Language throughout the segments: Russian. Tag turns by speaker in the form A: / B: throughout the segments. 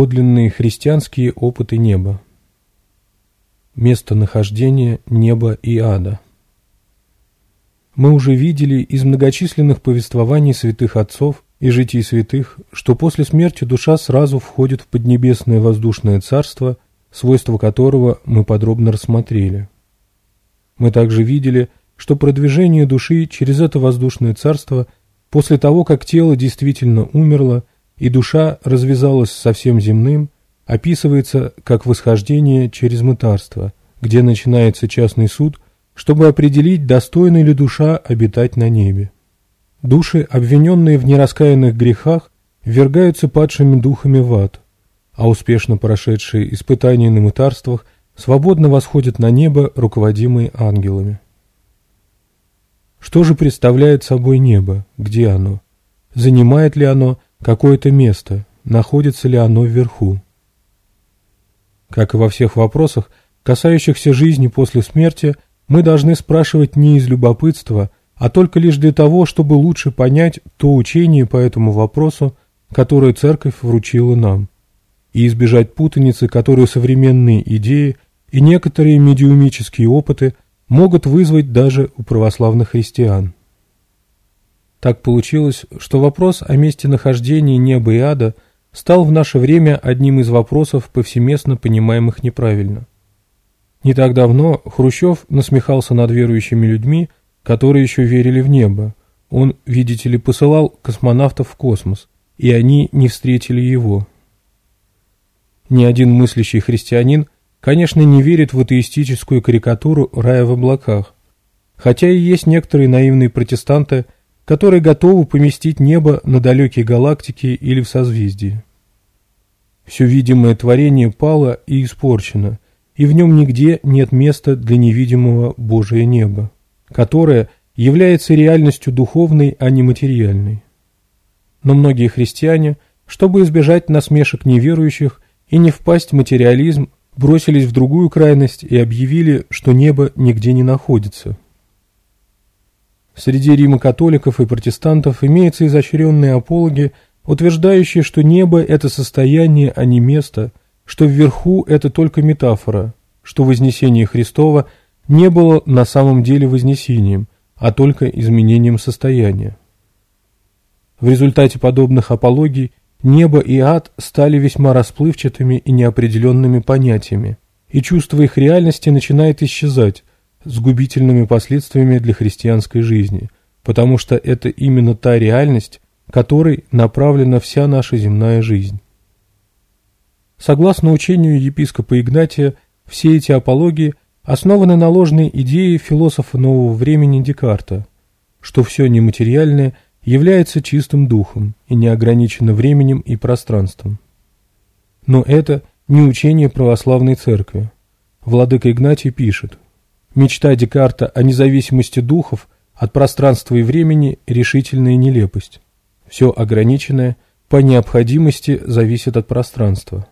A: подлинные христианские опыты неба. место нахождения неба и ада. Мы уже видели из многочисленных повествований святых отцов и житий святых, что после смерти душа сразу входит в поднебесное воздушное царство, свойства которого мы подробно рассмотрели. Мы также видели, что продвижение души через это воздушное царство после того, как тело действительно умерло – и душа развязалась со всем земным, описывается как восхождение через мытарство, где начинается частный суд, чтобы определить, достойна ли душа обитать на небе. Души, обвиненные в нераскаянных грехах, ввергаются падшими духами в ад, а успешно прошедшие испытания на мытарствах свободно восходят на небо, руководимые ангелами. Что же представляет собой небо? Где оно? Занимает ли оно – какое-то место, находится ли оно вверху. Как и во всех вопросах, касающихся жизни после смерти, мы должны спрашивать не из любопытства, а только лишь для того, чтобы лучше понять то учение по этому вопросу, которое Церковь вручила нам, и избежать путаницы, которую современные идеи и некоторые медиумические опыты могут вызвать даже у православных христиан. Так получилось, что вопрос о месте нахождения неба и ада стал в наше время одним из вопросов, повсеместно понимаемых неправильно. Не так давно Хрущев насмехался над верующими людьми, которые еще верили в небо. Он, видите ли, посылал космонавтов в космос, и они не встретили его. Ни один мыслящий христианин, конечно, не верит в атеистическую карикатуру рая в облаках, хотя и есть некоторые наивные протестанты – которые готовы поместить небо на далекие галактики или в созвездии. Все видимое творение пало и испорчено, и в нем нигде нет места для невидимого Божия неба, которое является реальностью духовной, а не материальной. Но многие христиане, чтобы избежать насмешек неверующих и не впасть в материализм, бросились в другую крайность и объявили, что небо нигде не находится – Среди Рима католиков и протестантов имеются изощренные апологи, утверждающие, что небо – это состояние, а не место, что вверху – это только метафора, что вознесение Христова не было на самом деле вознесением, а только изменением состояния. В результате подобных апологий небо и ад стали весьма расплывчатыми и неопределенными понятиями, и чувство их реальности начинает исчезать, с губительными последствиями для христианской жизни, потому что это именно та реальность, которой направлена вся наша земная жизнь. Согласно учению епископа Игнатия, все эти апологии основаны на ложной идее философа нового времени Декарта, что все нематериальное является чистым духом и не ограничено временем и пространством. Но это не учение православной церкви. Владыка Игнатий пишет – Мечта Декарта о независимости духов от пространства и времени – решительная нелепость. Все ограниченное по необходимости зависит от пространства.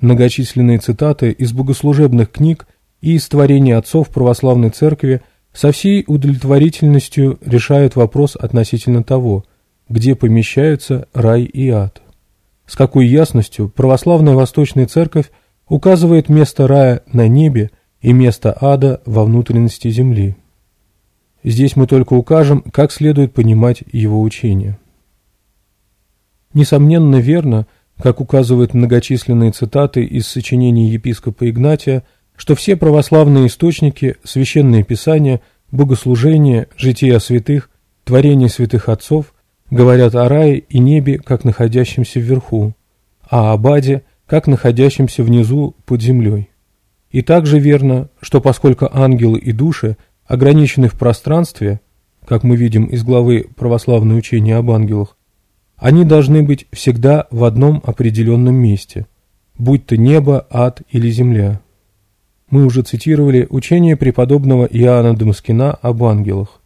A: Многочисленные цитаты из богослужебных книг и из творений отцов православной церкви со всей удовлетворительностью решают вопрос относительно того, где помещаются рай и ад. С какой ясностью православная Восточная Церковь указывает место рая на небе – и место ада во внутренности земли. Здесь мы только укажем, как следует понимать его учение. Несомненно верно, как указывают многочисленные цитаты из сочинений епископа Игнатия, что все православные источники, священные писания, богослужения, жития святых, творения святых отцов говорят о рае и небе, как находящемся вверху, а об аде, как находящемся внизу под землей. И также верно, что поскольку ангелы и души ограничены в пространстве, как мы видим из главы «Православное учение об ангелах», они должны быть всегда в одном определенном месте, будь то небо, ад или земля. Мы уже цитировали учение преподобного Иоанна Дамскина об ангелах,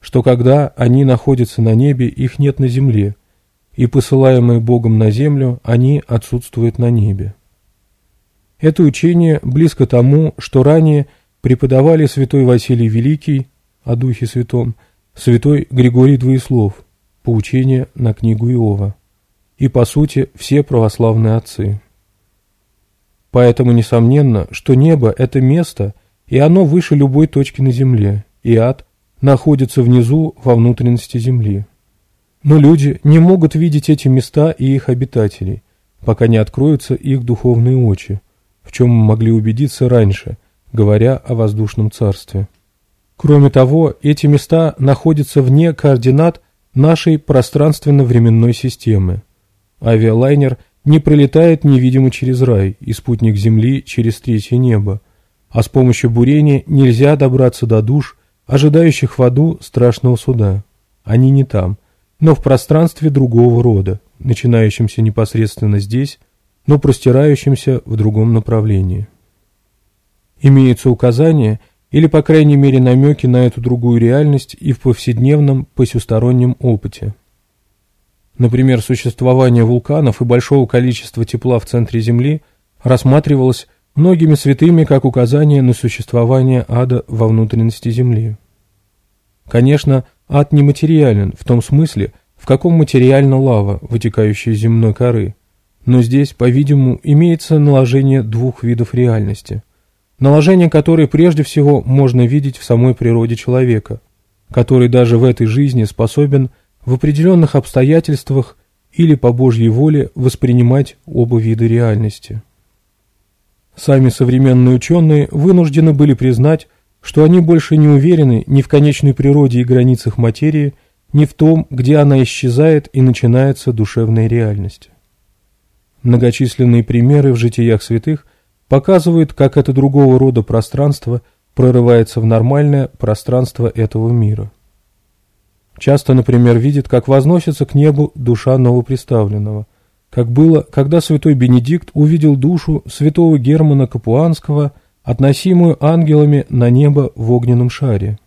A: что когда они находятся на небе, их нет на земле, и посылаемые Богом на землю, они отсутствуют на небе. Это учение близко тому, что ранее преподавали святой Василий Великий о Духе Святом, святой Григорий Двоеслов, поучение на книгу Иова, и, по сути, все православные отцы. Поэтому несомненно, что небо – это место, и оно выше любой точки на земле, и ад находится внизу во внутренности земли. Но люди не могут видеть эти места и их обитателей, пока не откроются их духовные очи, чем мы могли убедиться раньше, говоря о воздушном царстве. Кроме того, эти места находятся вне координат нашей пространственно-временной системы. Авиалайнер не пролетает невидимо через рай и спутник Земли через третье небо, а с помощью бурения нельзя добраться до душ, ожидающих в аду страшного суда. Они не там, но в пространстве другого рода, начинающемся непосредственно здесь – но простирающимся в другом направлении. Имеются указания или, по крайней мере, намеки на эту другую реальность и в повседневном посюстороннем опыте. Например, существование вулканов и большого количества тепла в центре Земли рассматривалось многими святыми как указание на существование ада во внутренности Земли. Конечно, ад нематериален в том смысле, в каком материальна лава, вытекающая из земной коры – но здесь, по-видимому, имеется наложение двух видов реальности. Наложение, которое прежде всего можно видеть в самой природе человека, который даже в этой жизни способен в определенных обстоятельствах или по Божьей воле воспринимать оба вида реальности. Сами современные ученые вынуждены были признать, что они больше не уверены ни в конечной природе и границах материи, ни в том, где она исчезает и начинается душевная реальность. Многочисленные примеры в житиях святых показывают, как это другого рода пространство прорывается в нормальное пространство этого мира. Часто, например, видит, как возносится к небу душа новоприставленного, как было, когда святой Бенедикт увидел душу святого Германа Капуанского, относимую ангелами на небо в огненном шаре.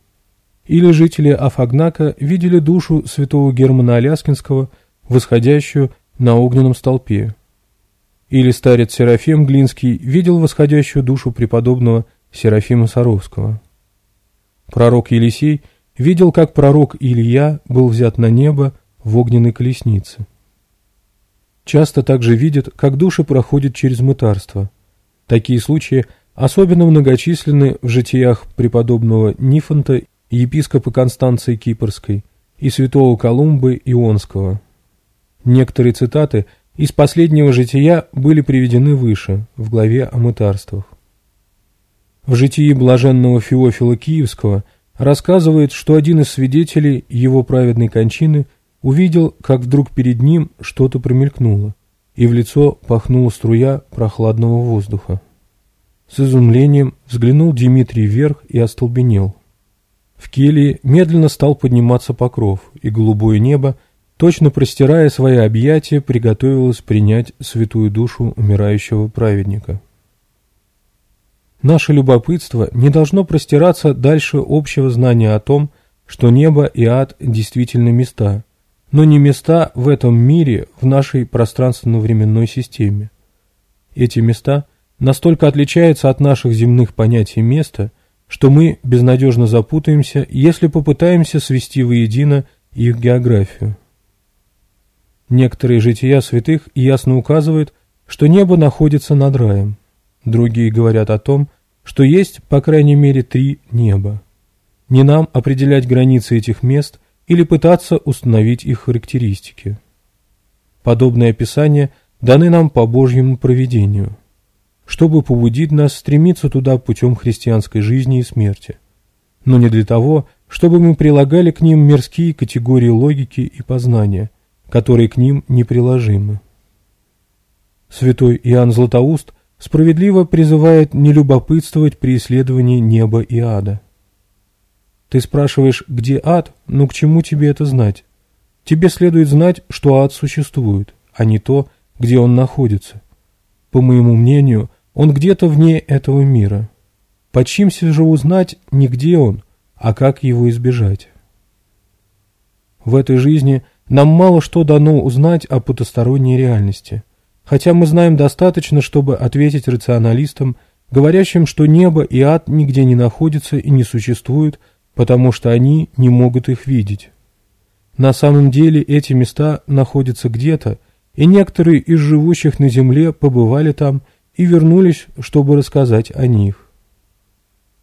A: Или жители Афагнака видели душу святого Германа Аляскинского, восходящую на огненном столпе. Или старец Серафим Глинский видел восходящую душу преподобного Серафима Саровского. Пророк Елисей видел, как пророк Илья был взят на небо в огненной колеснице. Часто также видят, как души проходят через мытарство. Такие случаи особенно многочисленны в житиях преподобного Нифонта, епископа Констанции Кипрской и святого Колумбы Ионского. Некоторые цитаты – из последнего жития были приведены выше, в главе о мытарствах. В житии блаженного Феофила Киевского рассказывает, что один из свидетелей его праведной кончины увидел, как вдруг перед ним что-то промелькнуло, и в лицо пахнула струя прохладного воздуха. С изумлением взглянул Дмитрий вверх и остолбенел. В келье медленно стал подниматься покров, и голубое небо – точно простирая свои объятия, приготовилась принять святую душу умирающего праведника. Наше любопытство не должно простираться дальше общего знания о том, что небо и ад действительно места, но не места в этом мире, в нашей пространственно-временной системе. Эти места настолько отличаются от наших земных понятий места, что мы безнадежно запутаемся, если попытаемся свести воедино их географию. Некоторые жития святых ясно указывают, что небо находится над раем. Другие говорят о том, что есть, по крайней мере, три неба. Не нам определять границы этих мест или пытаться установить их характеристики. Подобные описания даны нам по Божьему провидению, чтобы побудить нас стремиться туда путем христианской жизни и смерти, но не для того, чтобы мы прилагали к ним мирские категории логики и познания – которые к ним неприложимы. Святой Иоанн Златоуст справедливо призывает не любопытствовать при исследовании неба и ада. Ты спрашиваешь, где ад, но к чему тебе это знать? Тебе следует знать, что ад существует, а не то, где он находится. По моему мнению, он где-то вне этого мира. Почимся же узнать не где он, а как его избежать. В этой жизни – нам мало что дано узнать о потусторонней реальности, хотя мы знаем достаточно, чтобы ответить рационалистам, говорящим, что небо и ад нигде не находятся и не существуют, потому что они не могут их видеть. На самом деле эти места находятся где-то, и некоторые из живущих на земле побывали там и вернулись, чтобы рассказать о них.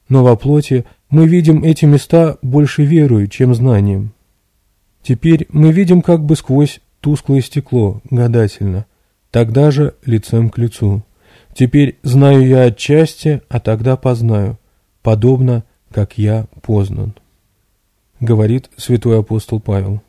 A: Но во плоти мы видим эти места больше верою, чем знанием. Теперь мы видим как бы сквозь тусклое стекло, гадательно. Тогда же лицем к лицу. Теперь знаю я отчасти, а тогда познаю, подобно, как я познан. Говорит святой апостол Павел.